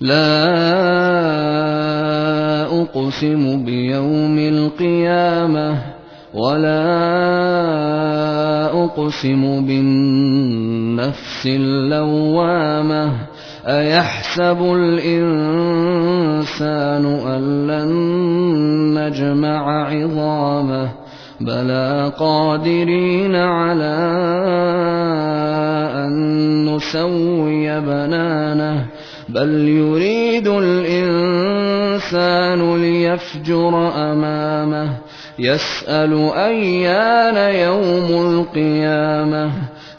لا أقسم بيوم القيامة ولا أقسم بالنفس اللوامة أيحسب الإنسان أن لن نجمع عظامه بلى قادرين على أن نسوي بنانه بل يريد الإنسان ليفجر أمامه يسأل أيان يوم القيامة.